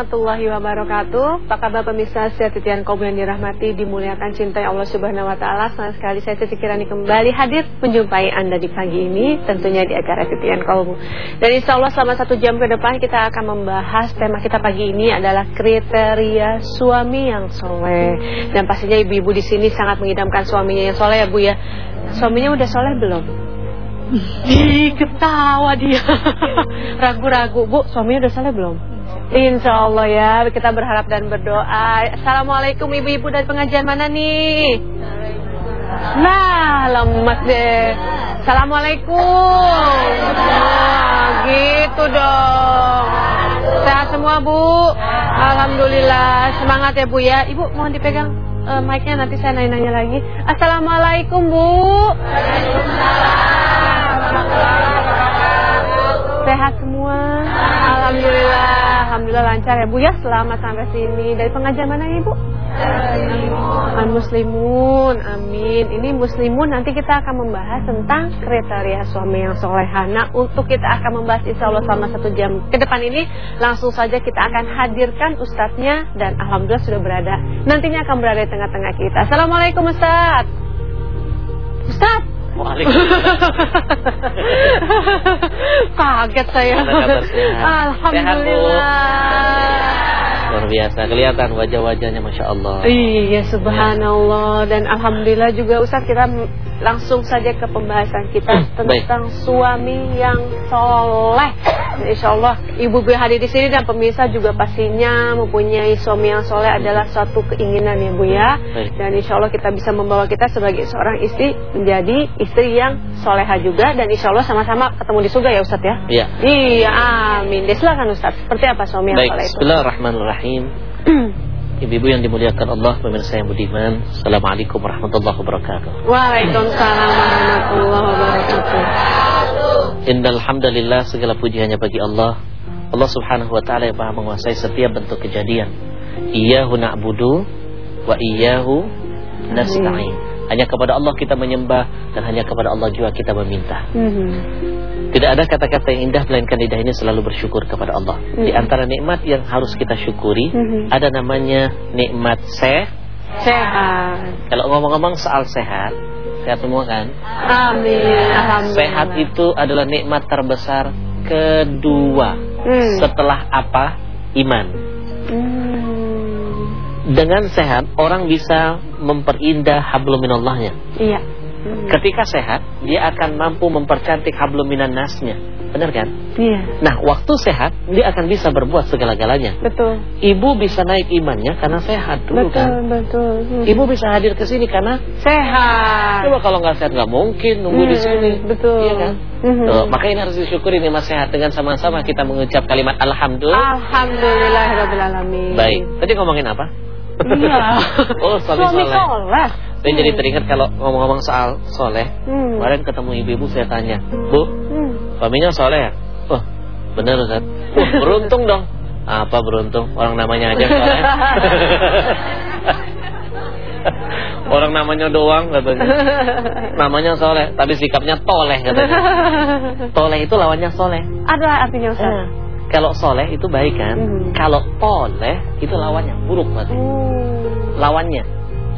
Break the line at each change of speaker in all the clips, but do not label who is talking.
Warahmatullahi wabarakatuh. Apa kabar pemirsa? Titian kaum yang dirahmati Dimuliakan cintai Allah subhanahu wa ta'ala. Senang sekali saya Siti Kirani kembali hadir Menjumpai Anda di pagi ini Tentunya di acara Titian kaum Dan insya Allah selama satu jam ke depan Kita akan membahas tema kita pagi ini adalah Kriteria suami yang soleh. Dan pastinya ibu-ibu di sini Sangat mengidamkan suaminya yang soleh ya Bu ya. Suaminya udah soleh belum? Ih, ketawa dia. Ragu-ragu, Bu, suaminya udah soleh belum? Insya Allah ya, kita berharap dan berdoa. Assalamualaikum ibu-ibu dari pengajian mana nih? Nah, lemas deh. Assalamualaikum. Nah, gitu dong. Sehat semua Bu. Alhamdulillah. Semangat ya Bu ya. Ibu mohon dipegang uh, mic-nya nanti saya nanya-nanya lagi. Assalamualaikum Bu. Sehat semua. Alhamdulillah. Alhamdulillah lancar ya Bu ya. Selamat sampai sini. Dari pengajian mana Ibu? Al muslimun. Amin. Ini muslimun nanti kita akan membahas tentang kriteria suami yang solehana. Untuk kita akan membahas insya Allah selama satu jam ke depan ini. Langsung saja kita akan hadirkan ustadznya. Dan Alhamdulillah sudah berada. Nantinya akan berada di tengah-tengah kita. Assalamualaikum Ustadz. Ustadz. Kaget saya. Alhamdulillah.
Luar biasa. Kelihatan wajah-wajahnya Masya Allah.
Iya subhanallah. Dan Alhamdulillah juga Ustaz kita langsung saja ke pembahasan kita hmm, Tentang Baik. suami yang soleh. Insya Allah ibu-ibu hadir di sini dan pemirsa juga pastinya mempunyai suami yang soleh adalah suatu keinginan ya Bu ya. Baik. Dan Insya Allah kita bisa membawa kita sebagai seorang istri menjadi istri yang soleha juga. Dan Insya Allah sama-sama ketemu di surga ya Ustaz ya.
Iya.
Iya amin. Silakan Ustaz. Seperti apa suami yang
Baik, soleh itu? Bismillahirrahmanirrahim Bismillahirrahmanirrahim. Ibu-ibu yang dimuliakan Allah Pemirsa yang budiman Assalamualaikum warahmatullahi wabarakatuh.
Waalaikumsalam warahmatullahi wabarakatuh.
Innalhamdulillah Segala puji hanya bagi Allah. Allah subhanahu wa ta'ala yang maha menguasai setiap bentuk kejadian. Iyahu na'budu Wa iyahu nasta'in hanya kepada Allah kita menyembah dan hanya kepada Allah juga kita meminta. Mm -hmm. Tidak ada kata-kata yang indah melainkan lidah ini selalu bersyukur kepada Allah. Mm -hmm. Di antara nikmat yang harus kita syukuri mm -hmm. ada namanya nikmat seh
sehat.
Kalau ngomong-ngomong soal sehat, sehat semua kan?
Amin.
Sehat itu adalah nikmat terbesar kedua mm. setelah apa? Iman. Mm dengan sehat orang bisa memperindah habluminallahnya.
Iya.
Hmm. Ketika sehat, dia akan mampu mempercantik habluminan nasnya. Benar kan?
Iya.
Nah, waktu sehat, dia akan bisa berbuat segala-galanya.
Betul.
Ibu bisa naik imannya karena sehat dulu
betul,
kan?
Betul, betul.
Hmm. Ibu bisa hadir ke sini karena
sehat.
Coba kalau nggak sehat nggak mungkin nunggu hmm, di sini.
Betul.
Iya kan? Hmm. Tuh, maka ini harus disyukuri nih mas sehat dengan sama-sama kita mengucap kalimat alhamdulillah.
Alhamdulillahirobbilalamin.
Baik. Tadi ngomongin apa?
Iya.
oh, suami,
suami soleh. soleh.
Saya hmm. jadi teringat kalau ngomong-ngomong soal soleh. Hmm. Kemarin ketemu ibu-ibu saya tanya, Bu, hmm. suaminya soleh ya? Oh, benar Ustaz. Oh, beruntung dong. Apa beruntung? Orang namanya aja soleh. Orang namanya doang katanya. Namanya soleh, tapi sikapnya toleh katanya. Toleh itu lawannya soleh.
Ada artinya Ustaz? Eh.
Kalau soleh itu baik kan hmm. Kalau toleh itu lawannya Buruk berarti hmm. Lawannya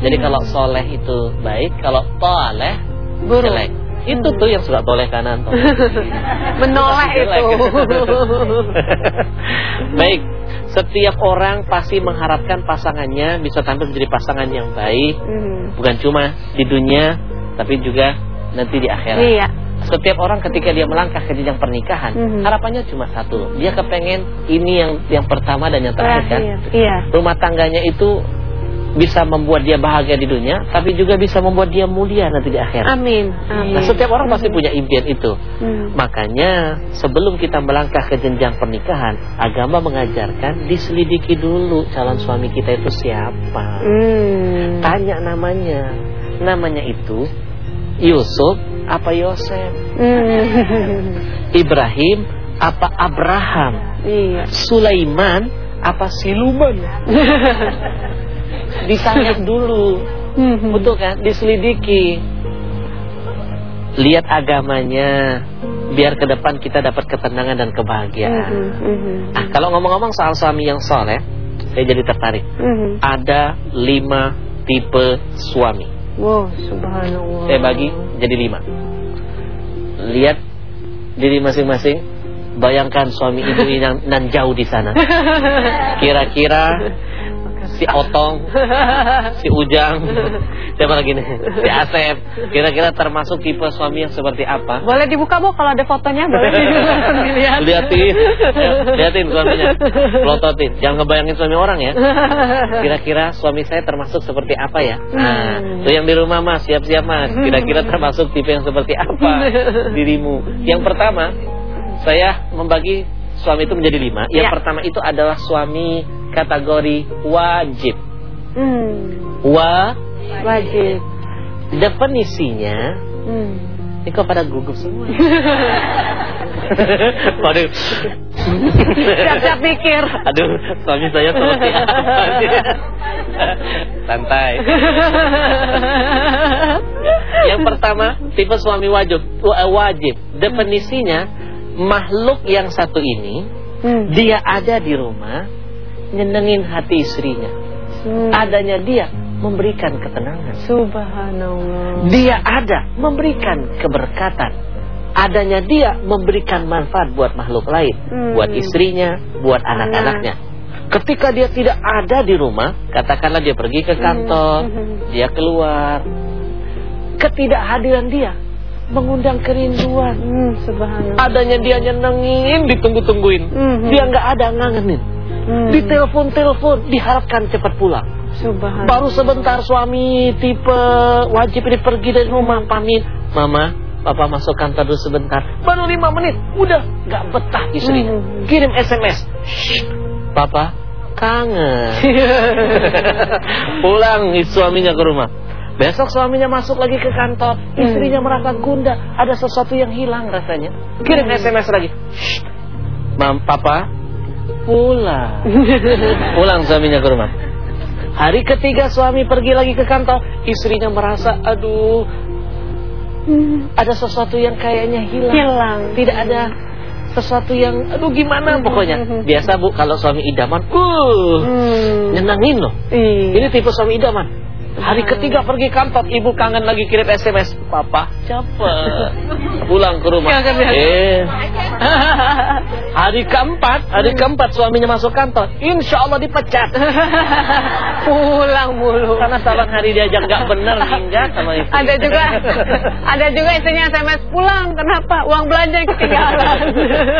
Jadi hmm. kalau soleh itu baik Kalau toleh
Buruk jelek.
Itu hmm. tuh yang suka toleh kanan toleh.
Menoleh itu
Baik Setiap orang pasti mengharapkan pasangannya Bisa tampil menjadi pasangan yang baik hmm. Bukan cuma di dunia Tapi juga nanti di akhirat
Iya
setiap orang ketika dia melangkah ke jenjang pernikahan, mm -hmm. harapannya cuma satu. Dia kepengen ini yang yang pertama dan yang terakhir kan.
Iya.
Rumah tangganya itu bisa membuat dia bahagia di dunia, tapi juga bisa membuat dia mulia nanti di akhirat.
Amin. Amin.
Nah, setiap orang pasti punya impian itu. Hmm. Makanya sebelum kita melangkah ke jenjang pernikahan, agama mengajarkan diselidiki dulu calon suami kita itu siapa.
Hmm.
Tanya namanya. Namanya itu Yusuf apa Yosef?
Hmm.
Ibrahim apa Abraham?
Iya.
Sulaiman apa Siluman? Ditanya dulu.
Hmm.
Betul kan? Diselidiki. Lihat agamanya, biar ke depan kita dapat ketenangan dan kebahagiaan.
Mhm, mhm.
Ah, kalau ngomong-ngomong soal suami yang soleh, saya jadi tertarik.
Mhm.
Ada lima tipe suami.
Wow, subhanallah.
Saya bagi jadi lima. Lihat diri masing-masing. Bayangkan suami ibu yang nan jauh di sana. Kira-kira si Otong, si Ujang, siapa lagi nih? Si Asep. Kira-kira termasuk tipe suami yang seperti apa?
Boleh dibuka bu kalau ada fotonya boleh dilihat.
Lihatin, ya, lihatin suaminya, pelototin. Jangan ngebayangin suami orang ya. Kira-kira suami saya termasuk seperti apa ya? Nah,
Hmm.
tuh yang di rumah mas, siap-siap mas. Kira-kira termasuk tipe yang seperti apa dirimu? Yang pertama, saya membagi suami itu menjadi lima. Yang
Ya.
pertama itu adalah suami kategori wajib.
Hmm,
Wa
wajib.
definisinya
Hmm.
ini kok pada gugup semua. Waduh.
Siap-siap pikir.
Aduh, suami saya seperti apa? Santai. Yang pertama, tipe suami wajib. wa- Wajib. Definisinya makhluk yang satu ini
Hmm.
dia ada di rumah nyenengin hati istrinya.
Hmm.
Adanya dia memberikan ketenangan.
Subhanallah.
Dia ada memberikan keberkatan. Adanya dia memberikan manfaat buat makhluk lain,
Hmm.
buat istrinya, buat anak-anaknya. Ketika dia tidak ada di rumah, katakanlah dia pergi ke kantor,
Hmm.
dia keluar. Ketidakhadiran dia mengundang kerinduan.
Hmm, subhanallah.
Adanya dia nyenengin, ditunggu-tungguin.
Hmm.
Dia nggak ada ngangenin.
Hmm.
Ditelepon-telepon, diharapkan cepat pulang.
Subhanallah.
Baru sebentar suami tipe wajib ini pergi dari rumah pamit. Mama, papa masuk kantor dulu sebentar. Baru lima menit, udah nggak betah istrinya.
Hmm.
Kirim SMS. "Shh, Papa, kangen. Pulang suaminya ke rumah. Besok suaminya masuk lagi ke kantor, istrinya merasa gundah, ada sesuatu yang hilang rasanya. Kirim SMS lagi. "Shh, Mam, papa, pulang. Pulang suaminya ke rumah. Hari ketiga suami pergi lagi ke kantor, istrinya merasa, aduh,
Hmm.
ada sesuatu yang kayaknya hilang.
Hilang.
Tidak ada sesuatu yang, aduh gimana pokoknya. Biasa bu, kalau suami idaman, uh,
Hmm.
nyenangin loh.
Iya.
Ini tipe suami idaman. Hari ketiga pergi kantor, ibu kangen lagi kirim SMS. Papa, capek. Pulang ke rumah. Eh. Hari keempat, hari keempat suaminya masuk kantor. Insya Allah dipecat.
Pulang mulu.
Karena saban hari diajak gak bener minggat sama istri.
Ada juga ada juga istrinya SMS pulang kenapa uang belanja ketinggalan.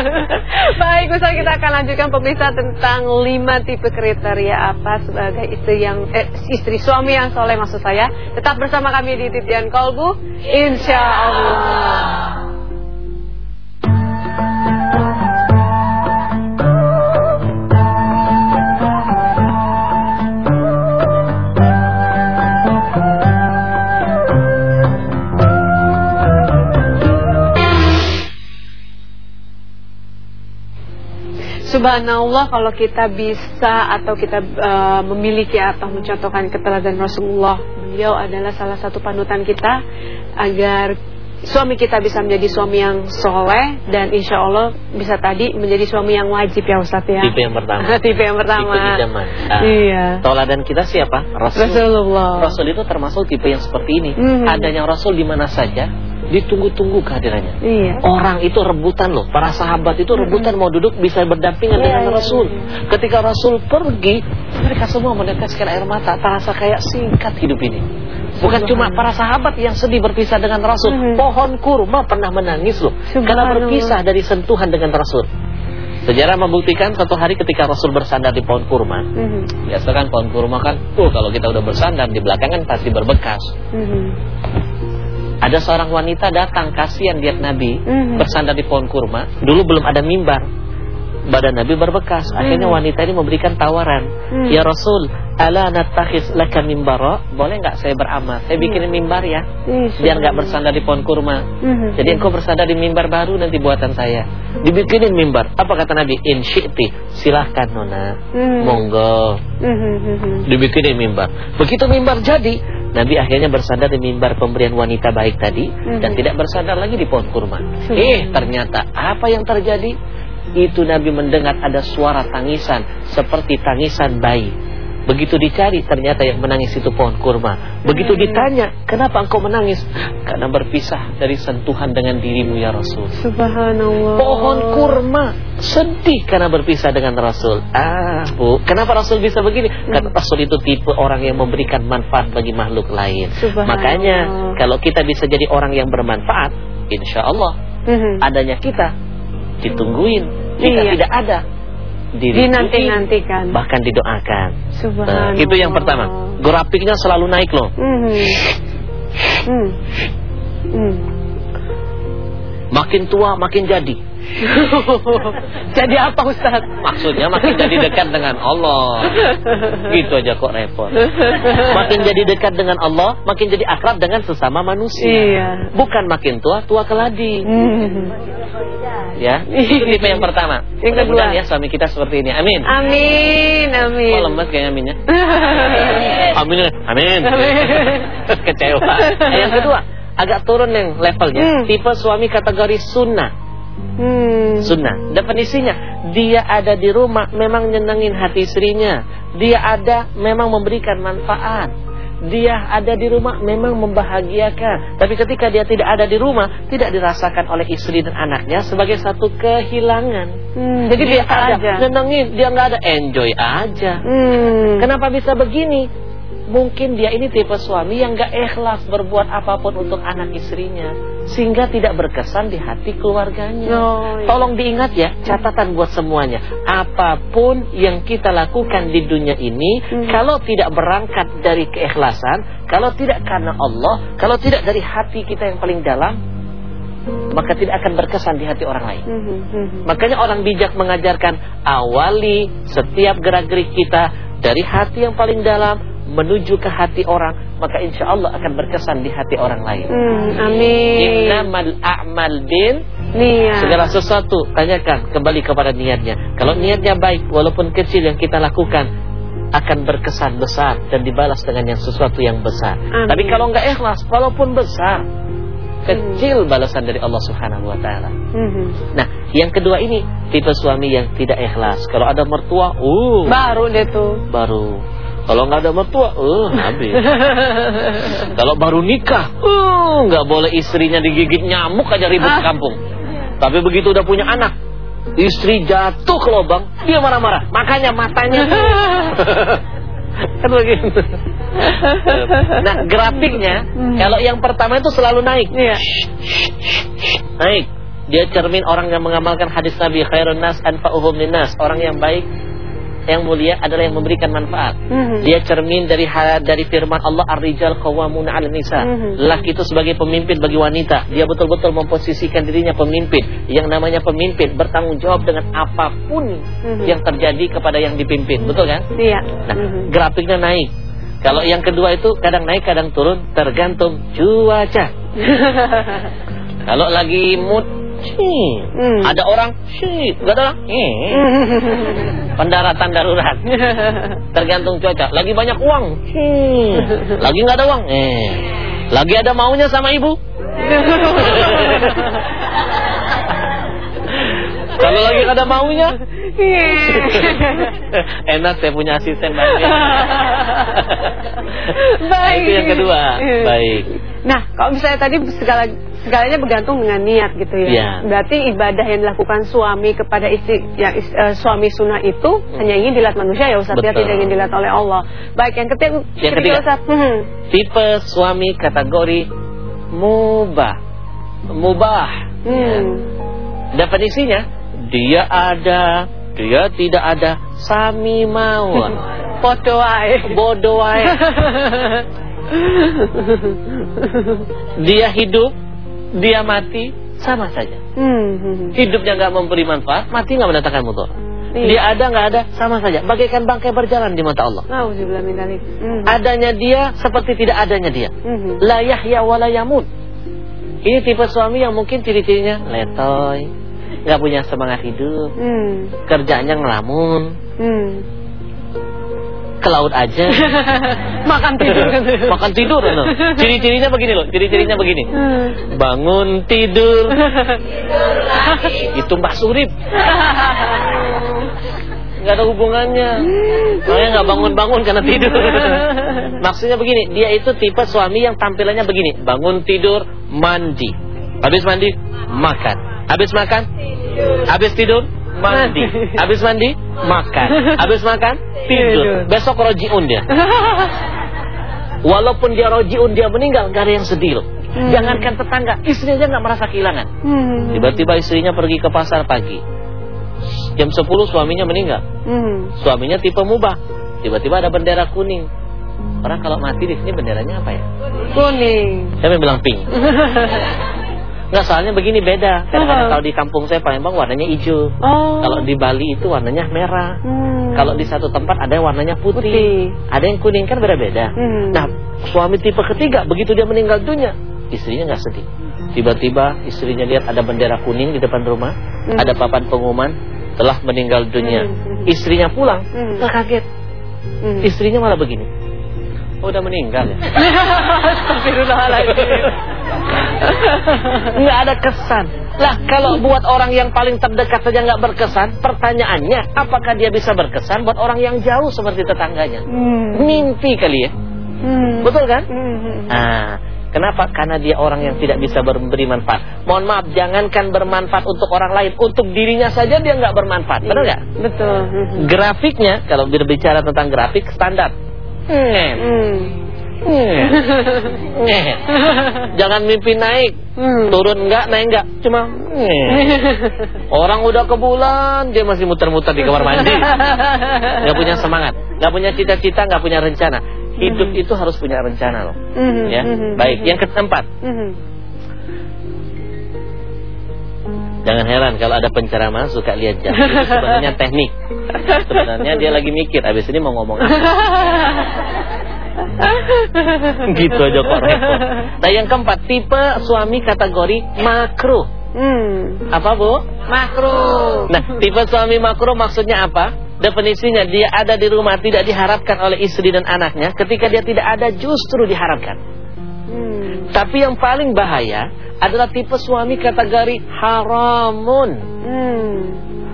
Baik, Ustaz kita akan lanjutkan pemirsa tentang lima tipe kriteria apa sebagai istri yang eh, istri suami yang soleh maksud saya. Tetap bersama kami di Titian Kolbu, insya Allah. Subhanallah kalau kita bisa atau kita eh, memiliki atau mencontohkan keteladanan Rasulullah Beliau adalah salah satu panutan kita Agar suami kita bisa menjadi suami yang soleh Dan insya Allah bisa tadi menjadi suami yang wajib ya Ustaz ya
Tipe yang pertama.
Tipe yang pertama
Tipe idaman. Ah.
Iya
Toladan kita siapa? Rasul.
Rasulullah
Rasul itu termasuk tipe yang seperti ini.
Mhm.
Adanya Rasul di mana saja, ditunggu-tunggu kehadirannya.
Iya
Orang itu rebutan loh, para sahabat itu rebutan mau duduk bisa berdampingan
Iya,
dengan
iya,
Rasul.
iya.
Ketika Rasul pergi, mereka semua meneteskan air mata, terasa kayak singkat hidup ini. Bukan cuma para sahabat yang sedih berpisah dengan Rasul,
Mhm.
pohon kurma pernah menangis loh karena berpisah dari sentuhan dengan Rasul. Sejarah membuktikan satu hari ketika Rasul bersandar di pohon kurma,
Mhm.
biasa kan pohon kurma kan, oh kalau kita udah bersandar di belakang kan pasti berbekas.
Mhm.
Ada seorang wanita datang kasihan lihat Nabi
Mhm.
bersandar di pohon kurma. Dulu belum ada mimbar. Badan Nabi berbekas. Akhirnya
Mhm.
wanita ini memberikan tawaran.
Mhm.
Ya Rasul, ala natakhis laka mimbara? Boleh nggak saya beramal? Saya bikinin mimbar ya. Biar nggak bersandar di pohon kurma.
Mhm.
Jadi engkau bersandar di mimbar baru nanti buatan saya. Dibikinin mimbar. Apa kata Nabi? In syi'ti. Silahkan nona.
Mhm.
Monggo.
Mhm. Mhm.
Dibikinin mimbar. Begitu mimbar jadi, Nabi akhirnya bersandar di mimbar pemberian wanita baik tadi
Mhm.
dan tidak bersandar lagi di pohon kurma.
Hmm.
Eh, ternyata apa yang terjadi? Itu Nabi mendengar ada suara tangisan seperti tangisan bayi. Begitu dicari ternyata yang menangis itu pohon kurma. Begitu
Hmm.
ditanya, "Kenapa engkau menangis?" Karena berpisah dari sentuhan dengan dirimu ya Rasul.
Subhanallah.
Pohon kurma sedih karena berpisah dengan Rasul. Ah, Bu, kenapa Rasul bisa begini? Karena Rasul itu tipe orang yang memberikan manfaat bagi makhluk lain. Makanya kalau kita bisa jadi orang yang bermanfaat, insya Allah
Mhm.
adanya kita ditungguin. Kita
Iya.
tidak ada dirinduin,
Dinanti-nantikan.
bahkan didoakan.
Subhanallah.
Nah, itu yang pertama. Grafiknya selalu naik loh.
Mhm. Hmm. Hmm.
Makin tua makin jadi.
Jadi apa Ustaz?
Maksudnya makin jadi dekat dengan Allah. Gitu aja kok repot. Makin jadi dekat dengan Allah, makin jadi akrab dengan sesama manusia.
Iya.
Bukan makin tua, tua keladi.
Hmm.
Ya, itu tipe yang pertama.
Yang kedua.
Ya suami kita seperti ini. Amin.
Amin, amin.
Kok lemes kayak aminnya? Amin. Amin.
Amin.
Kecewa. Yang kedua, agak turun yang levelnya.
Hmm.
Tipe suami kategori sunnah.
Hmm.
Sunnah. Definisinya, dia ada di rumah memang nyenengin hati istrinya. Dia ada memang memberikan manfaat. Dia ada di rumah memang membahagiakan. Tapi ketika dia tidak ada di rumah, tidak dirasakan oleh istri dan anaknya sebagai satu kehilangan.
Hmm, jadi
dia ada,
aja.
nyenengin, dia nggak ada, enjoy aja.
Hmm.
Kenapa bisa begini? Mungkin dia ini tipe suami yang gak ikhlas berbuat apa pun untuk anak istrinya Sehingga tidak berkesan di hati keluarganya
Oh, iya.
Tolong diingat ya, catatan buat semuanya Apa pun yang kita lakukan di dunia ini
Hmm.
Kalau tidak berangkat dari keikhlasan Kalau tidak karena Allah Kalau tidak dari hati kita yang paling dalam Maka tidak akan berkesan di hati orang lain
Mhm, mhm.
Makanya orang bijak mengajarkan awali setiap gerak-gerik kita dari hati yang paling dalam menuju ke hati orang, maka insya Allah akan berkesan di hati orang lain.
Hmm, amin.
Innamal a'mal bin
Niat.
segala sesuatu tanyakan kembali kepada niatnya. Kalau niatnya baik walaupun kecil yang kita lakukan akan berkesan besar dan dibalas dengan yang sesuatu yang besar.
Amin.
Tapi kalau enggak ikhlas walaupun besar kecil balasan dari Allah Subhanahu wa taala.
Mhm.
Nah, yang kedua ini tipe suami yang tidak ikhlas. Kalau ada mertua, uh,
Baru deh tuh.
baru. Kalau nggak ada mertua, uh, habis. Kalau baru nikah, uh, nggak boleh istrinya digigit nyamuk aja ribut
Ah.
kampung. Tapi begitu udah punya anak, istri jatuh ke lubang, dia marah-marah. Makanya matanya kan begitu. nah, grafiknya
Hmm.
kalau yang pertama itu selalu naik.
Iya.
Naik. Dia cermin orang yang mengamalkan hadis Nabi khairun nas anfa'uhum linnas. Orang yang baik yang mulia adalah yang memberikan manfaat.
Mhm.
Dia cermin dari dari firman Allah ar-rijal qawwamuna 'alan nisa.
Mhm.
Laki itu sebagai pemimpin bagi wanita. Dia betul-betul memposisikan dirinya pemimpin. Yang namanya pemimpin bertanggung jawab dengan apa pun
Mhm.
yang terjadi kepada yang dipimpin. Betul kan?
Iya.
Nah,
Mhm.
grafiknya naik. Kalau yang kedua itu kadang naik, kadang turun, tergantung cuaca. Kalau lagi mood,
Hmm.
ada orang, sih, nggak ada orang, eh. pendaratan darurat. Tergantung cuaca. Lagi banyak uang. Lagi nggak ada uang, eh. Lagi ada maunya sama ibu. Kalau lagi ada maunya,
Iya.
enak saya punya asisten banyak.
Baik.
Itu yang kedua.
Iya.
Baik.
Nah, kalau misalnya tadi segala segalanya bergantung dengan niat gitu ya.
Iya.
Berarti ibadah yang dilakukan suami kepada istri yang is- eh, suami sunnah itu hanya ingin dilihat manusia ya Ustaz, ya
Hmm. Betul.
tidak ingin dilihat oleh Allah. Baik, yang ketiga,
Yang ketiga.
Ustaz. Hmm.
Tipe suami kategori mubah. Mubah. Ya.
Hmm.
Definisinya dia ada, dia tidak ada, sami mawon. Bodoh wae. Dia hidup, dia mati, sama saja.
Hmm, hmm.
Hidupnya nggak memberi manfaat, mati nggak mendatangkan mudarat.
Iya.
Dia ada nggak ada, sama saja. Bagaikan bangkai berjalan di mata Allah.
Hmm.
Adanya dia seperti tidak adanya dia.
Hmm.
La yahya wa la. Ini tipe suami yang mungkin ciri-cirinya letoy, nggak punya semangat hidup,
Hmm.
kerjanya ngelamun.
Hmm.
ke laut aja.
Makan tidur kan.
Makan tidur no. Ciri-cirinya begini loh, ciri-cirinya begini.
Hmm.
Bangun tidur. Itu Mbak Surip. Nggak ada hubungannya. Soalnya nggak bangun-bangun karena tidur. Maksudnya begini, dia itu tipe suami yang tampilannya begini. Bangun tidur, mandi. Habis mandi, makan. Habis makan, habis tidur, mandi. Habis mandi, makan. Habis makan, tidur. Besok rojiun dia. Walaupun dia rojiun, dia meninggal, nggak ada yang sedih loh.
Hmm.
Jangankan tetangga, istrinya aja nggak merasa kehilangan.
Hmm.
Tiba-tiba istrinya pergi ke pasar pagi. Jam 10 suaminya meninggal.
Hmm.
Suaminya tipe mubah. Tiba-tiba ada bendera kuning. Orang kalau mati di sini benderanya apa ya?
Kuning.
Saya bilang pink. Enggak, soalnya begini beda. Kadang-kadang
Apa?
kalau di kampung saya Palembang warnanya hijau.
Oh.
Kalau di Bali itu warnanya merah.
Hmm.
Kalau di satu tempat ada yang warnanya putih.
Putih.
Ada yang kuning kan beda-beda.
Hmm.
Nah, suami tipe ketiga begitu dia meninggal dunia, istrinya nggak sedih. Tiba-tiba istrinya lihat ada bendera kuning di depan rumah,
Hmm.
ada papan pengumuman telah meninggal dunia.
Hmm.
Istrinya pulang,
Hmm.
kaget.
Hmm.
Istrinya malah begini. Oh, udah meninggal ya?
Astagfirullahaladzim.
Nggak ada kesan. Lah, kalau buat orang yang paling terdekat saja nggak berkesan, pertanyaannya, apakah dia bisa berkesan buat orang yang jauh seperti tetangganya?
Hmm.
Mimpi kali ya?
Hmm.
Betul kan?
Hmm.
Nah, kenapa? Karena dia orang yang tidak bisa memberi manfaat. Mohon maaf, jangankan bermanfaat untuk orang lain, untuk dirinya saja dia nggak bermanfaat. Benar nggak?
Betul. Hmm.
Grafiknya, kalau berbicara tentang grafik standar, Nget,
Hmm.
Nget, nget. Jangan mimpi naik,
Hmm.
turun enggak, naik enggak, cuma nget. Orang udah ke bulan, dia masih muter-muter di kamar mandi. Nggak punya semangat, nggak punya cita-cita, nggak punya rencana. Hidup itu harus punya rencana loh.
Hmm.
Ya,
Hmm.
baik. Yang keempat,
Hmm.
jangan heran kalau ada penceramah suka lihat jam. Itu sebenarnya teknik. Sebenarnya dia lagi mikir, abis ini mau ngomong apa. gitu aja kok repot. Nah yang keempat, tipe suami kategori makruh.
Hmm.
Apa bu?
Makro.
Nah, tipe suami makruh maksudnya apa? Definisinya dia ada di rumah tidak diharapkan oleh istri dan anaknya. Ketika dia tidak ada justru diharapkan.
Hmm.
Tapi yang paling bahaya adalah tipe suami kategori haramun.
Hmm.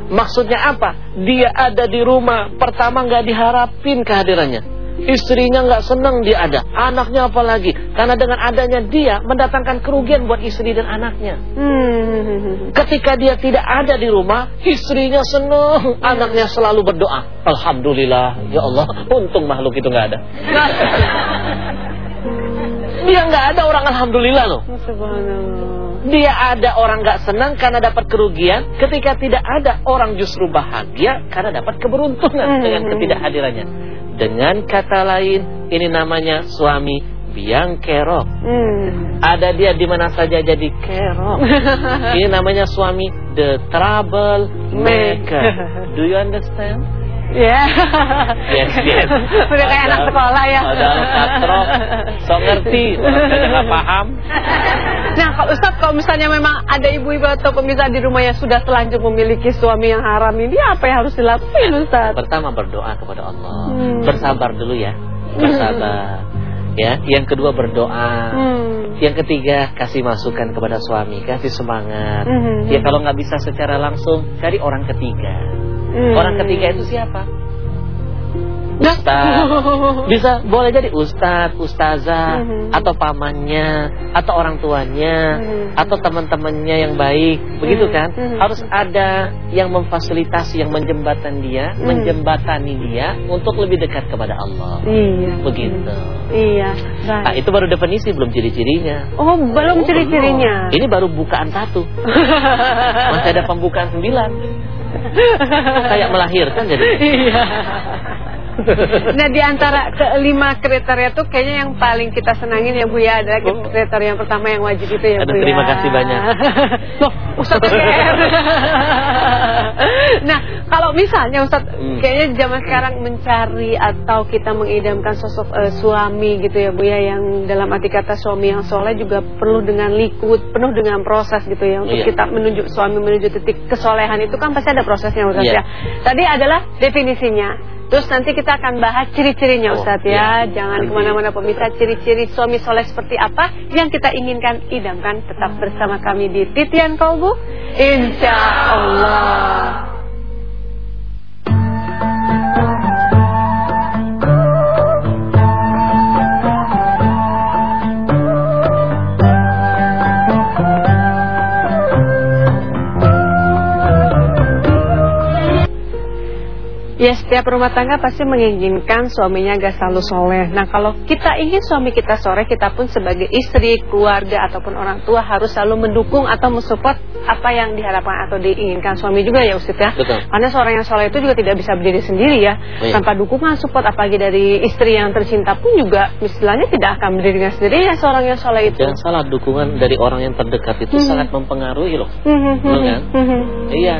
Maksudnya apa? Dia ada di rumah, pertama nggak diharapin kehadirannya. Istrinya nggak senang dia ada, anaknya apalagi. Karena dengan adanya dia mendatangkan kerugian buat istri dan anaknya.
Hmm.
Ketika dia tidak ada di rumah, istrinya senang, anaknya selalu berdoa. Alhamdulillah, ya Allah, untung makhluk itu nggak ada. Dia nggak ada orang alhamdulillah loh.
Subhanallah.
Dia ada orang nggak senang karena dapat kerugian. Ketika tidak ada orang justru bahagia karena dapat keberuntungan
Hmm.
dengan ketidakhadirannya. Dengan kata lain, ini namanya suami biang kerok.
Hmm.
Ada dia di mana saja jadi kerok. ini namanya suami the trouble maker. Do you understand?
Ya.
Yes, yes.
Udah kayak anak sekolah ya.
Ada katrok, so ngerti, nggak paham.
Nah, kalau Ustaz, kalau misalnya memang ada ibu-ibu atau pemirsa di rumah yang sudah telanjur memiliki suami yang haram ini, apa yang harus dilakukan Ustaz?
Pertama berdoa kepada Allah.
Hmm.
Bersabar dulu ya. Bersabar. Ya, yang kedua berdoa.
Hmm.
Yang ketiga kasih masukan kepada suami, kasih semangat.
Hmm.
Ya kalau nggak bisa secara langsung, cari orang ketiga.
Hmm.
Orang ketiga itu siapa? Ustaz. Bisa boleh jadi ustaz, ustazah,
Mhm.
atau pamannya, atau orang tuanya,
Mhm.
atau teman-temannya yang baik, begitu
Mhm.
kan?
Mhm.
Harus ada yang memfasilitasi, yang menjembatan dia,
Mhm.
menjembatani dia untuk lebih dekat kepada Allah.
Iya.
Begitu.
Iya.
Nah, itu baru definisi, belum ciri-cirinya.
Oh, belum
Oh,
ciri-cirinya.
Ini baru bukaan satu. Masih ada pembukaan sembilan. Kayak melahirkan jadi.
Iya. Nah di antara kelima kriteria itu kayaknya yang paling kita senangin ya Bu ya adalah
Oh.
kriteria yang pertama yang wajib itu ya
Aduh,
Bu ya.
terima kasih banyak.
Loh, Ustaz. Nah kalau misalnya Ustaz
Hmm.
kayaknya zaman sekarang mencari atau kita mengidamkan sosok eh, suami gitu ya Bu ya yang dalam arti kata suami yang soleh juga perlu dengan likut, penuh dengan proses gitu ya untuk
Iya.
kita menuju suami menuju titik kesolehan itu kan pasti ada prosesnya Ustaz
Iya.
ya. Tadi adalah definisinya Terus nanti kita akan bahas ciri-cirinya
Oh,
Ustadz
iya.
ya. Jangan
ke
mana-mana pemirsa ciri-ciri suami soleh seperti apa yang kita inginkan idamkan tetap bersama kami di Titian Kolbu. Insya Allah. Ya setiap rumah tangga pasti menginginkan suaminya gak selalu soleh Nah kalau kita ingin suami kita soleh Kita pun sebagai istri, keluarga ataupun orang tua Harus selalu mendukung atau mensupport Apa yang diharapkan atau diinginkan suami juga ya Ustaz ya
Betul.
Karena seorang yang soleh itu juga tidak bisa berdiri sendiri ya
Oh, iya.
Tanpa dukungan support apalagi dari istri yang tercinta pun juga Istilahnya tidak akan berdiri dengan sendiri ya seorang yang soleh itu
Jangan salah dukungan dari orang yang terdekat itu
Hmm.
sangat mempengaruhi loh.
Hmm, hmm,
Betul kan?
hmm, hmm.
Iya.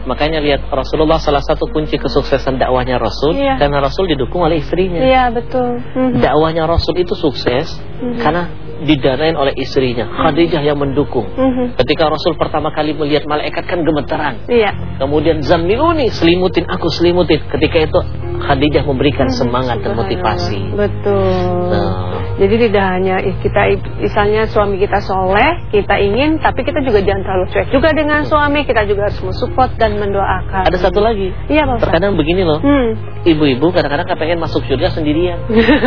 Makanya lihat Rasulullah salah satu kunci kesuksesan dakwahnya Rasul
Iya.
karena Rasul didukung oleh istrinya.
Iya betul Hmm.
Dakwahnya Rasul itu sukses
Mhm.
karena didanain oleh istrinya, Khadijah yang mendukung.
Hmm.
Ketika Rasul pertama kali melihat malaikat kan gemeteran.
Iya
Kemudian zamiluni, selimutin aku selimutin. Ketika itu Khadijah memberikan
Mhm,
semangat dan motivasi.
Betul.
Nah.
Jadi tidak hanya kita misalnya suami kita soleh, kita ingin, tapi kita juga jangan terlalu cuek juga dengan suami. Kita juga harus mensupport dan mendoakan.
Ada satu lagi.
Iya Pak.
Terkadang begini loh.
Hmm.
Ibu-ibu kadang-kadang kepengen masuk surga sendirian.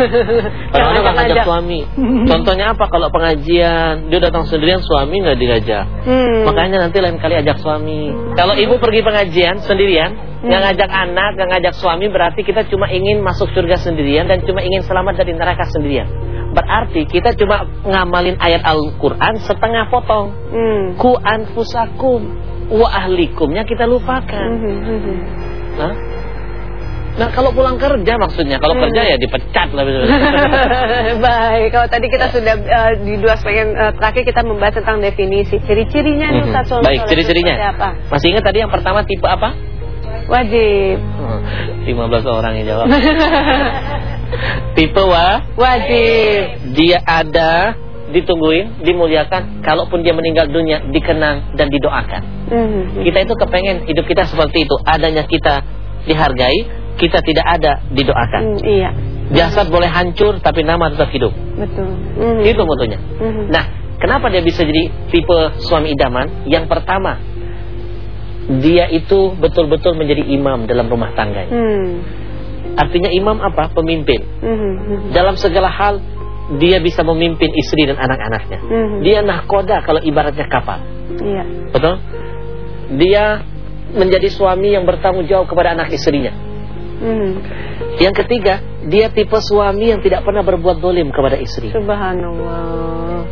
Jangan
nggak ngajak
ajak.
suami. Contohnya apa? Kalau pengajian dia datang sendirian, suami nggak diajak.
Hmm.
Makanya nanti lain kali ajak suami. Kalau ibu pergi pengajian sendirian,
Hmm.
nggak ngajak anak, nggak ngajak suami, berarti kita cuma ingin masuk surga sendirian dan cuma ingin selamat dari neraka sendirian. Berarti kita cuma ngamalin ayat Al-Quran setengah potong.
Hmm.
Ku anfusakum wa ahlikumnya kita lupakan.
Hmm, hmm.
Hah? Nah kalau pulang kerja maksudnya, kalau
Hmm.
kerja ya dipecat lah.
Baik, kalau tadi kita sudah eh, di dua segmen eh, terakhir kita membahas tentang definisi ciri-cirinya nih. Ustaz
Baik, ciri-cirinya. Masih ingat tadi yang pertama tipe apa?
Wajib.
Hmm, 15 orang yang jawab. tipe wa,
Wajib.
dia ada, ditungguin, dimuliakan. Kalaupun dia meninggal dunia, dikenang dan didoakan.
Hmm.
Kita itu kepengen hidup kita seperti itu. Adanya kita dihargai, kita tidak ada didoakan.
Hmm, iya,
Jasad boleh hancur, tapi nama tetap hidup.
betul. Hmm.
Itu motonya.
Mhm.
Nah, kenapa dia bisa jadi tipe suami idaman? Yang pertama, dia itu betul-betul menjadi imam dalam rumah tangganya.
Hmm.
Artinya imam apa? Pemimpin.
Mhm.
Dalam segala hal dia bisa memimpin istri dan anak-anaknya.
Mhm.
Dia nahkoda kalau ibaratnya kapal.
Iya.
Betul? Dia menjadi suami yang bertanggung jawab kepada anak istrinya.
Mhm.
Yang ketiga, dia tipe suami yang tidak pernah berbuat dolim kepada istri.
Subhanallah.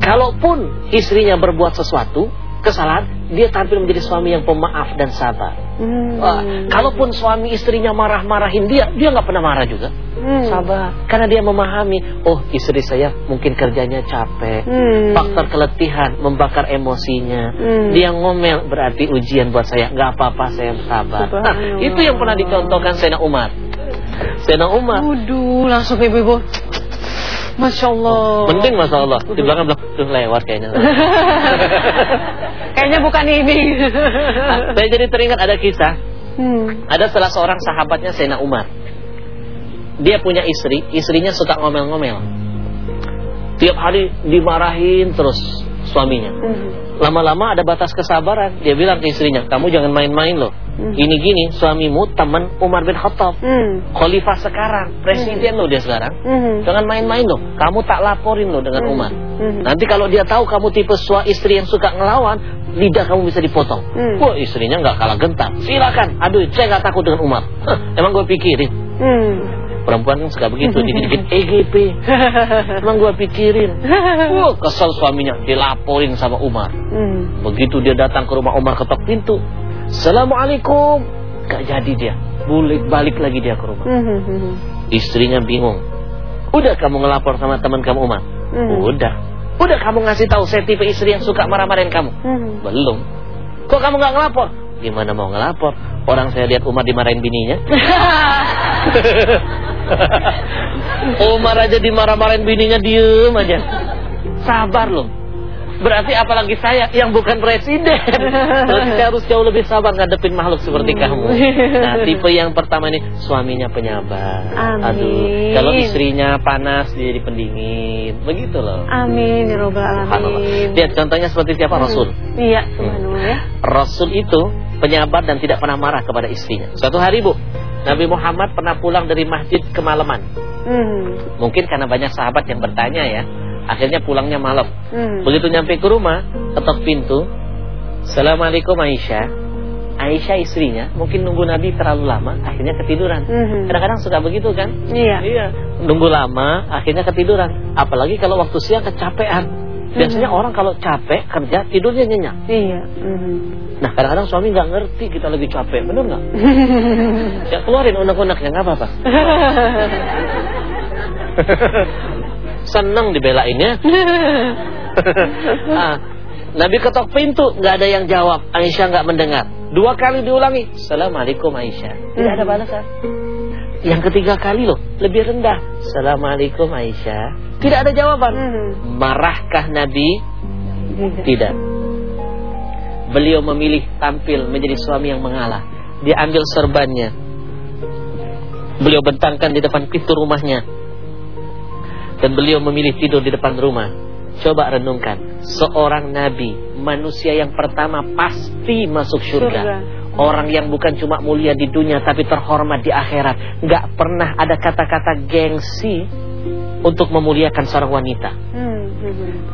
Kalaupun istrinya berbuat sesuatu, kesalahan, dia tampil menjadi suami yang pemaaf dan sabar.
Hmm.
Wah, kalaupun suami istrinya marah-marahin dia, dia nggak pernah marah juga.
Hmm.
Sabar, karena dia memahami, oh istri saya mungkin kerjanya capek,
Hmm.
faktor keletihan membakar emosinya.
Hmm.
Dia ngomel berarti ujian buat saya, nggak apa-apa saya sabar. Nah, itu yang pernah dicontohkan Sena Umar. Sena Umar.
Waduh, langsung ibu-ibu. Masya Allah.
Mending Masya Allah. Di belakang bilang Tuh lewat kayaknya.
Kayaknya bukan ini.
Saya jadi teringat ada kisah.
Hmm.
Ada salah seorang sahabatnya Sena Umar. Dia punya istri. Istrinya suka ngomel-ngomel. Tiap hari dimarahin terus suaminya.
Hmm.
Lama-lama ada batas kesabaran Dia bilang ke istrinya Kamu jangan main-main loh
Hmm.
Ini gini suamimu teman Umar bin Khattab
Hmm.
Khalifah sekarang Presiden loh dia sekarang
Hmm.
Jangan main-main loh Kamu tak laporin loh dengan
Hmm.
Umar
Hmm.
Nanti kalau dia tahu kamu tipe sua istri yang suka ngelawan Lidah kamu bisa dipotong
Hmm.
Wah istrinya nggak kalah gentar Silakan, aduh saya nggak takut dengan Umar Hah, Emang gue pikirin
Hmm.
Perempuan kan suka begitu Dikit-dikit EGP Emang gue pikirin. Wah kesel suaminya Dilaporin sama Umar.
Hmm.
Begitu dia datang ke rumah Umar ketok pintu. Assalamualaikum. Gak jadi dia. Bulik balik lagi dia ke rumah.
Hmm. Hmm.
Istrinya bingung. Udah kamu ngelapor sama teman kamu Umar?
Hmm.
Udah. Udah kamu ngasih tahu saya tipe istri yang suka marah-marahin kamu?
Hmm.
Belum. Kok kamu gak ngelapor? Gimana mau ngelapor? Orang saya lihat Umar dimarahin bininya Umar aja dimarah-marahin bininya diem aja Sabar loh Berarti apalagi saya yang bukan presiden. Berarti saya harus jauh lebih sabar ngadepin makhluk seperti
Hmm.
kamu. Nah, tipe yang pertama ini suaminya penyabar.
Amin.
Aduh, kalau istrinya panas dia jadi pendingin. Begitu loh.
Amin ya alamin.
Lihat contohnya seperti siapa
Hmm.
Rasul.
Iya, subhanallah ya.
Rasul itu penyabar dan tidak pernah marah kepada istrinya. Suatu hari, Bu, Nabi Muhammad pernah pulang dari masjid kemalaman.
Hmm.
Mungkin karena banyak sahabat yang bertanya ya. Akhirnya pulangnya malam.
Hmm.
Begitu nyampe ke rumah, ketok pintu. Assalamualaikum Aisyah. Aisyah istrinya mungkin nunggu Nabi terlalu lama, akhirnya ketiduran.
Mhm.
Kadang-kadang suka begitu kan?
Iya.
Iya. Nunggu lama, akhirnya ketiduran. Apalagi kalau waktu siang kecapean. Biasanya
Mhm.
orang kalau capek kerja tidurnya nyenyak.
Iya. Mhm.
Nah kadang-kadang suami nggak ngerti kita lagi capek, bener nggak? Ya keluarin unek-uneknya nggak apa-apa. Seneng dibelainnya. ah, Nabi ketok pintu, nggak ada yang jawab. Aisyah nggak mendengar. Dua kali diulangi. Assalamualaikum Aisyah. Tidak ada balasan. Yang ketiga kali loh, lebih rendah. Assalamualaikum Aisyah. Tidak ada jawaban.
Mhm.
Marahkah Nabi? Tidak. Beliau memilih tampil menjadi suami yang mengalah. Dia ambil serbannya. Beliau bentangkan di depan pintu rumahnya. Dan beliau memilih tidur di depan rumah. Coba renungkan. Seorang nabi, manusia yang pertama pasti masuk surga.
Surga.
Orang yang bukan cuma mulia di dunia tapi terhormat di akhirat. Gak pernah ada kata-kata gengsi untuk memuliakan seorang wanita.
Hmm.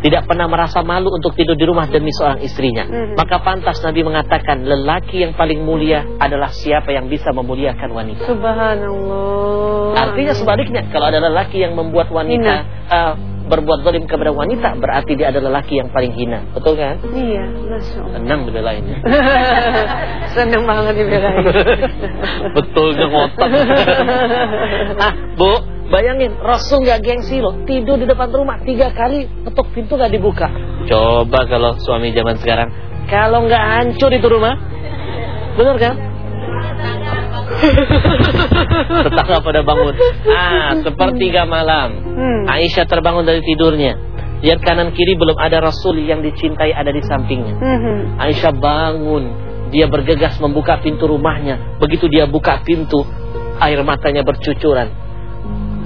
Tidak pernah merasa malu untuk tidur di rumah demi seorang istrinya.
Mhm.
Maka pantas Nabi mengatakan lelaki yang paling mulia adalah siapa yang bisa memuliakan wanita.
Subhanallah.
Artinya sebaliknya, kalau ada lelaki yang membuat wanita uh, berbuat zalim kepada wanita, berarti dia adalah lelaki yang paling hina. Betul kan?
Iya, masya Allah.
Tenang dibelainnya.
Seneng banget dibelain.
Betul ngotot. ah, Bu, bayangin Rasul nggak gengsi loh, tidur di depan rumah tiga kali, ketuk pintu nggak dibuka. Coba kalau suami zaman sekarang, kalau nggak hancur itu rumah, benar kan? Tetangga pada bangun. Ah, sepertiga malam.
Hmm.
Aisyah terbangun dari tidurnya. Lihat kanan kiri belum ada Rasul yang dicintai ada di sampingnya.
Mhm.
Aisyah bangun. Dia bergegas membuka pintu rumahnya. Begitu dia buka pintu, air matanya bercucuran.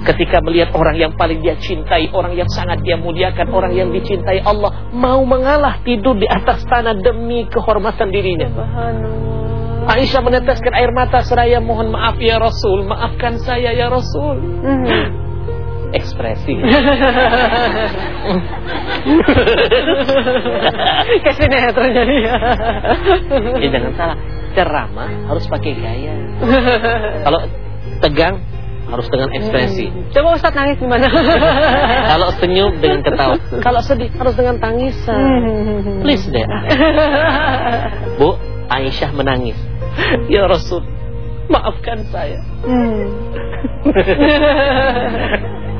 Ketika melihat orang yang paling dia cintai, orang yang sangat dia muliakan, orang yang dicintai Allah, mau mengalah tidur di atas tanah demi kehormatan dirinya. Aisyah meneteskan air mata seraya mohon maaf ya Rasul, maafkan saya ya Rasul.
Mhm.
Ekspresi.
Jadi.
Ya jangan salah, ceramah harus pakai gaya. Kalau tegang harus dengan ekspresi.
Coba Ustaz nangis gimana?
Kalau senyum dengan ketawa. Kalau sedih harus dengan tangisan. Please deh. Bu, Aisyah menangis. Ya Rasul, maafkan saya.
Hmm.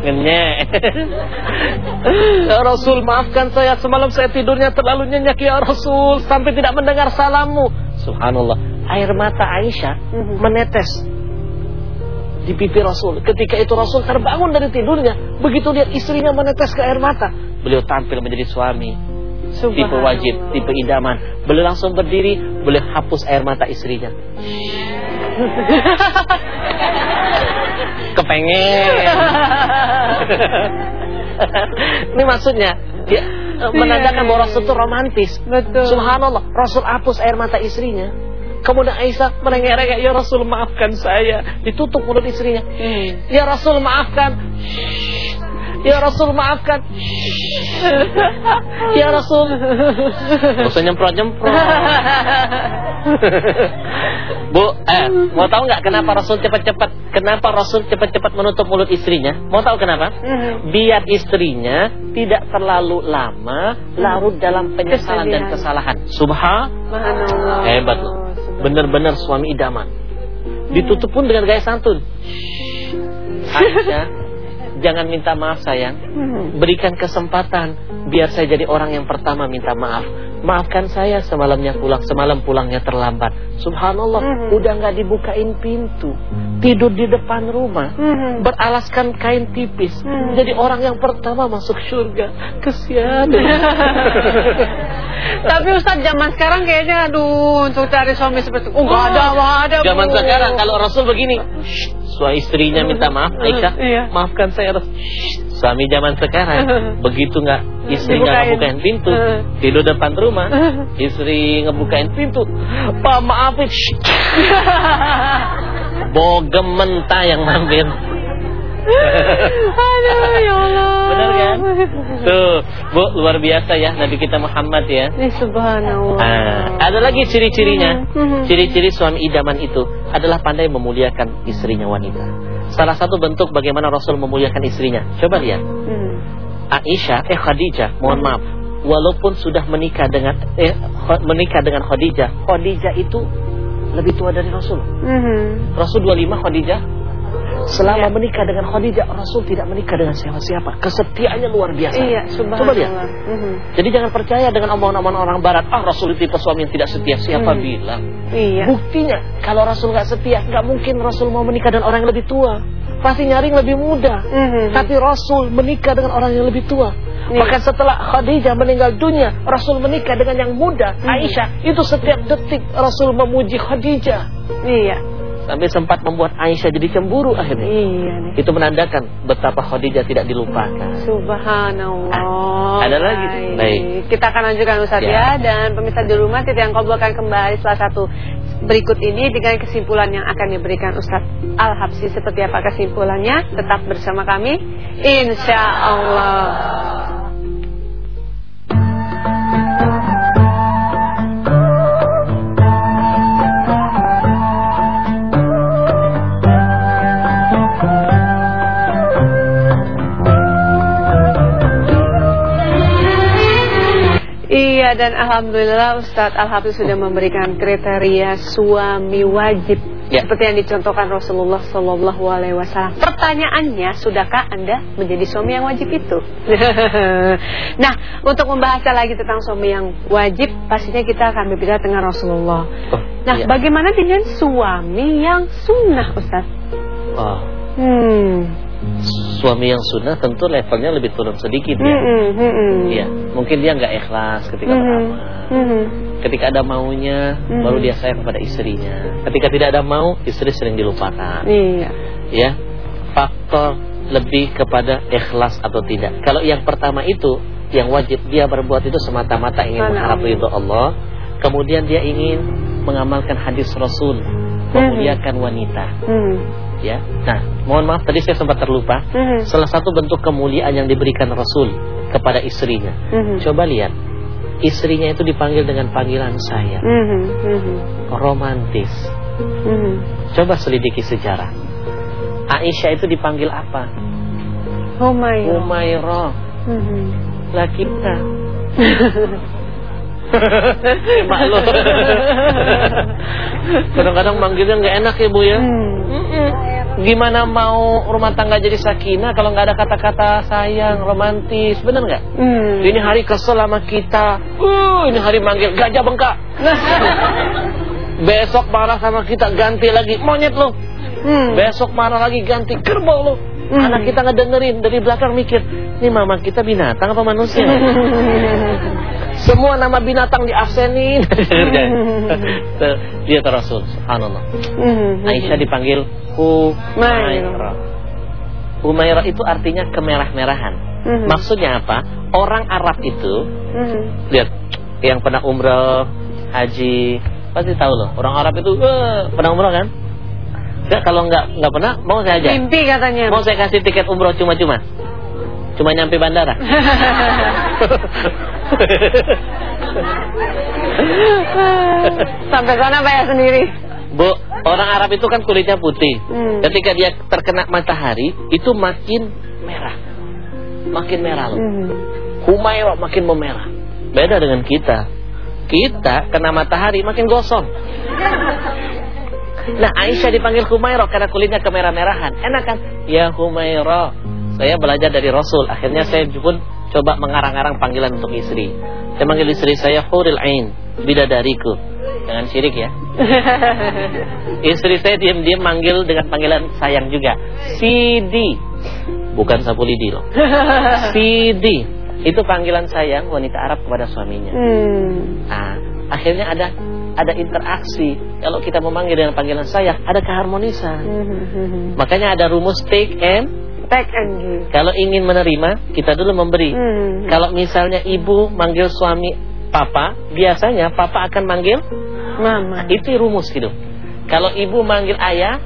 Ngenyek. Ya Rasul, maafkan saya. Semalam saya tidurnya terlalu nyenyak ya Rasul. Sampai tidak mendengar salammu. Subhanallah. Air mata Aisyah menetes di pipi Rasul. Ketika itu Rasul terbangun dari tidurnya. Begitu lihat istrinya menetes ke air mata. Beliau tampil menjadi suami. Tipe wajib, tipe idaman. Beliau langsung berdiri, beliau hapus air mata istrinya. Kepengen. Ini maksudnya dia eh, menandakan bahwa Rasul itu romantis.
Betul.
Subhanallah, Rasul hapus air mata istrinya. Kemudian Aisyah merengek-rengek, "Ya Rasul, maafkan saya." Ditutup mulut istrinya.
Hmm.
"Ya Rasul, maafkan." Ya Rasul maafkan Ya Rasul Gak usah nyemprot-nyemprot Bu, eh, mau tahu nggak kenapa Rasul cepat-cepat Kenapa Rasul cepat-cepat menutup mulut istrinya Mau tahu kenapa?
Mhm.
Biar istrinya tidak terlalu lama Larut dalam penyesalan dan kesalahan Subhan
Subhanallah.
Hebat loh Benar-benar suami idaman Ditutup pun dengan gaya santun Aisyah jangan minta maaf sayang.
Hmm.
Berikan kesempatan biar saya jadi orang yang pertama minta maaf. Maafkan saya semalamnya pulang, semalam pulangnya terlambat. Subhanallah,
Mhm.
udah nggak dibukain pintu. Tidur di depan rumah.
Hmm.
Beralaskan kain tipis.
Mhm.
Jadi orang yang pertama masuk surga. Kesian.
Tapi Ustaz zaman sekarang kayaknya aduh untuk cari suami seperti itu. Oh, enggak ada, enggak ada. Bu.
Zaman sekarang kalau Rasul begini, "Shh, suami istrinya minta maaf, Aisyah,
Iya.
maafkan saya. Rasul." "Shh, Suami zaman sekarang begitu nggak istri nggak
Dibukain.
ngebukain pintu,
Eh.
tidur depan rumah, istri ngebukain pintu, Pak maafin, "Shh." bogem mentah yang mampir.
Aduh, ya Allah.
Benar kan? Tuh, Bu, luar biasa ya Nabi kita Muhammad ya.
Ini subhanallah.
Ah, ada lagi ciri-cirinya.
Mhm.
Ciri-ciri suami idaman itu adalah pandai memuliakan istrinya wanita. Salah satu bentuk bagaimana Rasul memuliakan istrinya. Coba lihat.
Hmm.
Aisyah, eh Khadijah, mohon maaf. Walaupun sudah menikah dengan eh menikah dengan Khadijah, Khadijah itu lebih tua dari Rasul.
Mhm.
Rasul 25, Khadijah Selama
Iya.
menikah dengan Khadijah, Rasul tidak menikah dengan siapa-siapa. Kesetiaannya luar biasa.
Iya.
Coba lihat.
Mhm.
Jadi jangan percaya dengan omongan-omongan orang barat. Ah Rasul itu tipe suami yang tidak setia. Siapa
Hmm.
bilang?
Iya.
Buktinya kalau Rasul nggak setia, nggak mungkin Rasul mau menikah dengan orang yang lebih tua. Pasti nyari yang lebih muda.
Mhm.
Tapi Rasul menikah dengan orang yang lebih tua.
Iya.
Bahkan setelah Khadijah meninggal dunia, Rasul menikah dengan yang muda,
Mhm.
Aisyah. Itu setiap detik Rasul memuji Khadijah.
Iya.
Sampai sempat membuat Aisyah jadi cemburu akhirnya.
Iya nih.
Itu menandakan betapa Khadijah tidak dilupakan.
Subhanallah.
Ah, ada lagi? Baik.
Kita akan lanjutkan Ustaz
Ya.
ya. Dan pemirsa di rumah Titi yang Kobol akan kembali setelah satu berikut ini dengan kesimpulan yang akan diberikan Ustaz Al-Habsi. Seperti apa kesimpulannya? Tetap bersama kami. Insya Allah. Iya dan Alhamdulillah Ustadz Al-Habib sudah memberikan kriteria suami wajib
Ya.
Seperti yang dicontohkan Rasulullah Sallallahu Alaihi Wasallam Pertanyaannya, sudahkah Anda menjadi suami yang wajib itu? nah, untuk membahasnya lagi tentang suami yang wajib Pastinya kita akan berbicara dengan Rasulullah
Oh,
Nah,
iya.
bagaimana dengan suami yang sunnah Ustadz?
Oh,
Hmm.
Suami yang sunnah tentu levelnya lebih turun sedikit ya.
Hmm, hmm, hmm.
Iya, mungkin dia nggak ikhlas ketika
Hmm,
beramal.
hmm.
Ketika ada maunya,
Hmm.
baru dia sayang kepada istrinya. Ketika tidak ada mau, istri sering dilupakan.
Iya.
Ya, faktor lebih kepada ikhlas atau tidak. Kalau yang pertama itu, yang wajib dia berbuat itu semata-mata ingin mengharap ridho Allah. Kemudian dia ingin mengamalkan hadis Rasul, memuliakan wanita.
Hmm.
Ya, nah, mohon maaf tadi saya sempat terlupa.
Hmm.
Salah satu bentuk kemuliaan yang diberikan Rasul kepada istrinya.
Hmm.
Coba lihat, istrinya itu dipanggil dengan panggilan saya,
Hmm. Hmm.
romantis.
Hmm.
Coba selidiki sejarah. Aisyah itu dipanggil apa?
Humayra.
Umairah,
Hmm.
lah kita. Maklum. Kadang-kadang manggilnya nggak enak ya bu ya.
Hmm.
Gimana mau rumah tangga jadi sakinah kalau nggak ada kata-kata sayang, romantis, bener nggak?
Hmm.
Ini hari kesel sama kita. Uh, ini hari manggil gajah bengkak. Besok marah sama kita ganti lagi monyet lo.
Hmm.
Besok marah lagi ganti kerbau lo.
Hmm.
Anak kita ngedengerin dari belakang mikir, ini mama kita binatang apa manusia? Semua nama binatang diabsenin. Tuh, Dia tuh Rasul, subhanallah.
Hmm.
Aisyah dipanggil Humairah. Humairah itu artinya kemerah-merahan.
Hmm.
Maksudnya apa? Orang Arab itu,
Hmm.
lihat, yang pernah umrah, haji, pasti tahu loh. Orang Arab itu eh, pernah umrah kan? Enggak, kalau nggak nggak pernah, mau saya aja.
Mimpi katanya.
Mau saya kasih tiket umroh cuma-cuma. Cuma nyampe bandara.
Sampai sana bayar sendiri.
Bu, orang Arab itu kan kulitnya putih.
Hmm.
Ketika dia terkena matahari, itu makin merah. Makin merah loh.
Hmm.
Humairah makin memerah. Beda dengan kita. Kita kena matahari makin gosong. Nah Aisyah dipanggil Humairah karena kulitnya kemerah-merahan. Enak kan? Ya Humairah, Saya belajar dari Rasul. Akhirnya saya pun coba mengarang-arang panggilan untuk istri. Saya manggil istri saya Huril Ain, bidadariku. Jangan syirik ya. istri saya diam-diam manggil dengan panggilan sayang juga. Sidi. Bukan sapu lidi loh. Sidi. Itu panggilan sayang wanita Arab kepada suaminya.
Hmm.
Nah, akhirnya ada ada interaksi. Kalau kita memanggil dengan panggilan sayang, ada keharmonisan.
Hmm.
Makanya ada rumus take and
Take and give.
kalau ingin menerima, kita dulu memberi.
Hmm.
Kalau misalnya ibu manggil suami papa, biasanya papa akan manggil
Mama.
itu rumus gitu. Kalau ibu manggil ayah,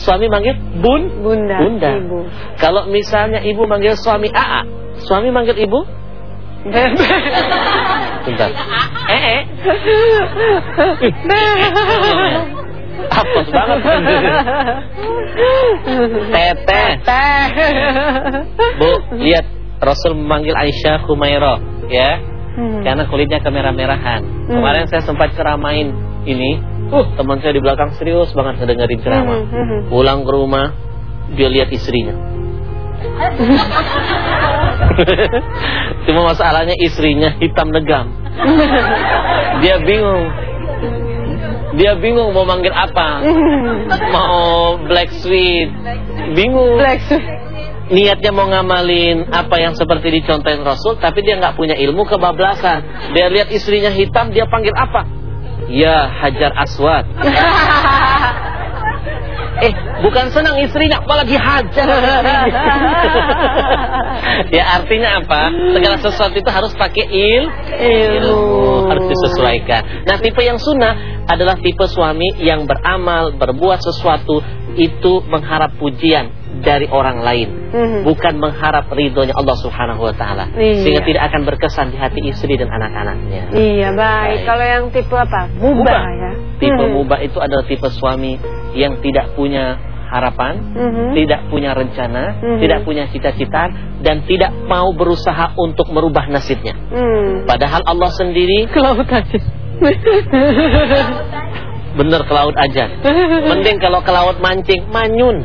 suami manggil bun,
Bunda.
bunda.
Ibu.
Kalau misalnya ibu manggil suami aa, suami manggil ibu Bentar. Eh, eh. Apa banget. Teteh.
Teh.
Bu, lihat Rasul memanggil Aisyah Humairah, ya.
Hmm.
Karena kulitnya kemerah-merahan. Kemarin saya sempat ceramain ini. Uh, teman saya di belakang serius banget ngedengerin ceramah.
Hmm, hmm, hmm.
Pulang ke rumah, dia lihat istrinya. Cuma masalahnya istrinya hitam legam. Dia bingung. Dia bingung mau manggil apa. Mau black sweet. Bingung.
Black suit.
Niatnya mau ngamalin apa yang seperti dicontohin Rasul, tapi dia nggak punya ilmu kebablasan. Dia lihat istrinya hitam, dia panggil apa? Ya Hajar Aswad. Eh, bukan senang istrinya, apalagi hajar. ya artinya apa? Segala sesuatu itu harus pakai il
Ilmu.
harus disesuaikan. Nah, tipe yang sunnah adalah tipe suami yang beramal, berbuat sesuatu itu mengharap pujian dari orang lain,
Mhm.
bukan mengharap ridhonya Allah Subhanahu wa taala.
Iya.
Sehingga tidak akan berkesan di hati istri dan anak-anaknya.
Iya baik.
Baik.
Kalau yang tipe apa? Mubah ya.
Tipe
Hmm.
mubah itu adalah tipe suami yang tidak punya harapan,
Mhm.
tidak punya rencana,
Mhm.
tidak punya cita-cita dan tidak mau berusaha untuk merubah nasibnya.
Hmm.
Padahal Allah sendiri
Ke laut aja.
Bener ke laut aja. Mending kalau ke laut mancing, manyun.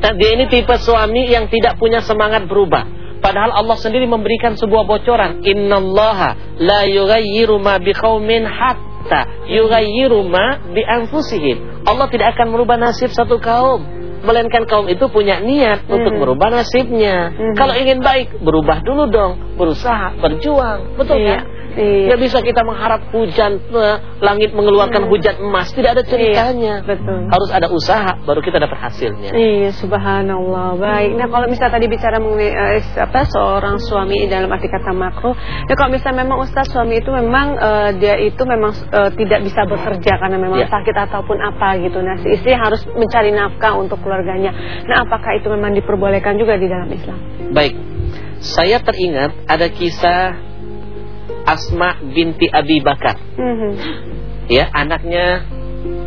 Nah, dia ini tipe suami yang tidak punya semangat berubah. Padahal Allah sendiri memberikan sebuah bocoran. Innallaha la yughayyiru ma biqaumin hatta yughayyiru ma bi anfusihim. Allah tidak akan merubah nasib satu kaum. Melainkan kaum itu punya niat untuk
Hmm.
merubah nasibnya.
Hmm.
Kalau ingin baik, berubah dulu dong. Berusaha, berjuang. Betul
Iya.
kan?
Iya.
Nggak bisa kita mengharap hujan eh, langit mengeluarkan
Hmm.
hujan emas, tidak ada ceritanya.
Iya, betul.
Harus ada usaha baru kita dapat hasilnya.
Iya, subhanallah. Baik. Nah, kalau misalnya tadi bicara mengenai eh, apa seorang suami dalam arti kata makro, ya kalau misalnya memang Ustaz suami itu memang eh, dia itu memang eh, tidak bisa bekerja karena memang
Ya.
sakit ataupun apa gitu. Nah, si istri harus mencari nafkah untuk keluarganya. Nah, apakah itu memang diperbolehkan juga di dalam Islam?
Baik. Saya teringat ada kisah Asma binti Abi Bakar.
Mhm.
Ya, anaknya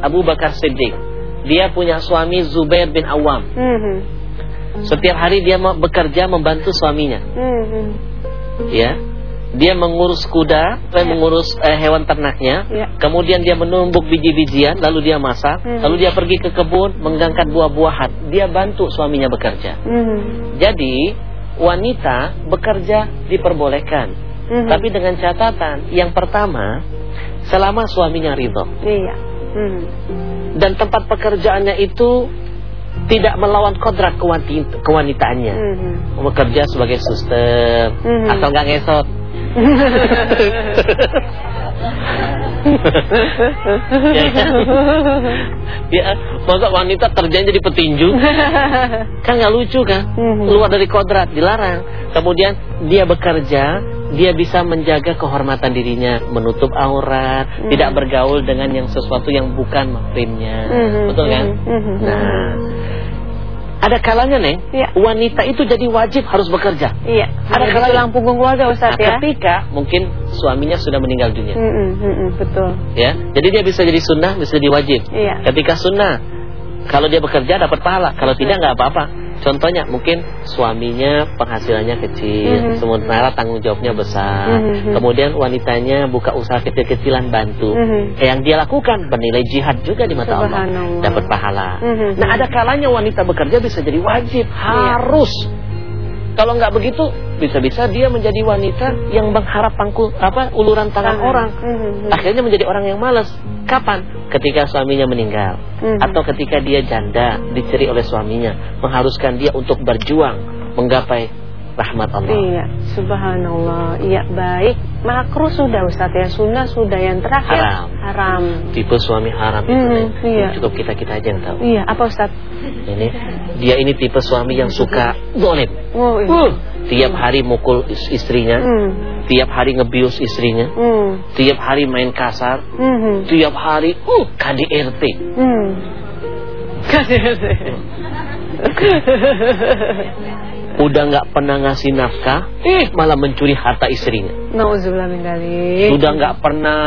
Abu Bakar Siddiq. Dia punya suami Zubair bin Awam.
Mhm.
Setiap hari dia bekerja membantu suaminya.
Mhm.
Ya. Dia mengurus kuda, eh,
Ya.
mengurus eh, hewan ternaknya.
Ya.
Kemudian dia menumbuk biji-bijian, lalu dia masak,
Hmm.
lalu dia pergi ke kebun mengangkat buah-buahan. Dia bantu suaminya bekerja.
Mhm.
Jadi wanita bekerja diperbolehkan,
Mhm.
tapi dengan catatan yang pertama selama suaminya ridho
Iya. Mhm.
dan tempat pekerjaannya itu tidak melawan kodrat kewanitaannya.
Mhm.
Bekerja sebagai suster
Mhm.
atau nggak ngesot. ya, kan? ya, masa wanita kerjanya jadi petinju kan nggak lucu kan
Mhm.
keluar dari kodrat dilarang kemudian dia bekerja dia bisa menjaga kehormatan dirinya menutup aurat
Mhm.
tidak bergaul dengan yang sesuatu yang bukan mahrimnya
Mhm,
betul kan?
Mhm, mhm,
nah ada kalanya neng?
Iya.
wanita itu jadi wajib harus bekerja.
Iya,
Ada kalanya-
tulang punggung keluarga Ustaz
Nah,
ya.
ketika mungkin suaminya sudah meninggal dunia.
Mm-mm, mm-mm, betul.
ya jadi dia bisa jadi sunnah bisa jadi wajib.
Iya.
ketika sunnah kalau dia bekerja dapat pahala kalau tidak nggak apa-apa Contohnya mungkin suaminya penghasilannya kecil,
Mhm.
sementara tanggung jawabnya besar.
Mhm.
Kemudian wanitanya buka usaha kecil-kecilan bantu.
Mhm.
Yang dia lakukan bernilai jihad juga di mata Allah, dapat pahala.
Mhm.
Nah, ada kalanya wanita bekerja bisa jadi wajib, harus. Kalau nggak begitu, bisa-bisa dia menjadi wanita yang mengharap pangku apa uluran tangan
Tangan.
orang.
Mhm.
Akhirnya menjadi orang yang malas. Kapan? Ketika suaminya meninggal
Mhm.
atau ketika dia janda diceri oleh suaminya, mengharuskan dia untuk berjuang menggapai rahmat Allah.
Iya, subhanallah. Iya, baik. Makruh sudah Ustaz ya, sunnah sudah yang terakhir
Haram.
haram.
Tipe suami haram itu Nen.
iya.
cukup kita kita aja yang tahu.
Iya, apa Ustaz?
Ini dia ini tipe suami yang suka dolim.
Oh, iya.
Uh, tiap hari mukul is- istrinya,
Hmm.
tiap hari ngebius istrinya,
Hmm.
tiap hari main kasar,
Hmm.
tiap hari uh KDRT.
Hmm.
Udah nggak pernah ngasih nafkah, eh malah mencuri harta istrinya.
Nauzubillah min dzalik.
Sudah nggak pernah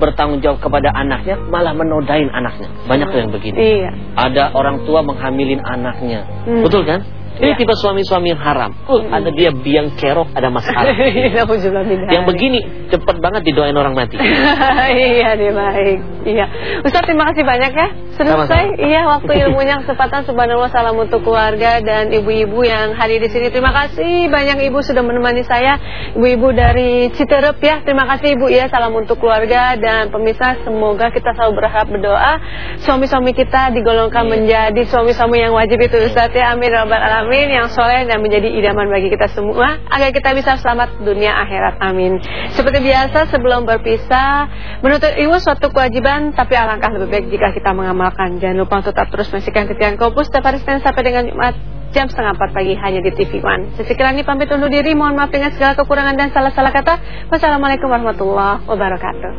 bertanggung jawab kepada anaknya, malah menodain anaknya. Banyak tuh yang begini.
Iya.
Ada orang tua menghamilin anaknya.
Hmm.
Betul kan? Ini
Iya.
tipe suami-suami yang haram. Uh, ada dia biang kerok, ada masalah.
Dzalik.
yang begini cepet banget didoain orang mati.
iya deh baik. Iya. Ustaz terima kasih banyak ya. Selesai. Iya waktu ilmunya kesempatan subhanallah salam untuk keluarga dan ibu-ibu yang hadir di sini. Terima kasih banyak ibu sudah menemani saya. Ibu-ibu dari Citerep ya. Terima kasih ibu ya. Salam untuk keluarga dan pemirsa. Semoga kita selalu berharap berdoa suami-suami kita digolongkan
Amin.
menjadi suami-suami yang wajib itu Ustaz ya. Amin ya rabbal alamin yang soleh dan menjadi idaman bagi kita semua agar kita bisa selamat dunia akhirat. Amin. Seperti biasa sebelum berpisah menuntut ilmu suatu kewajiban tapi alangkah lebih baik jika kita mengamalkan. Jangan lupa untuk tetap terus menyaksikan ketian kopus setiap hari Senin sampai dengan Jumat jam setengah empat pagi hanya di TV One. Saya ini pamit undur diri. Mohon maaf dengan segala kekurangan dan salah-salah kata. Wassalamualaikum warahmatullahi wabarakatuh.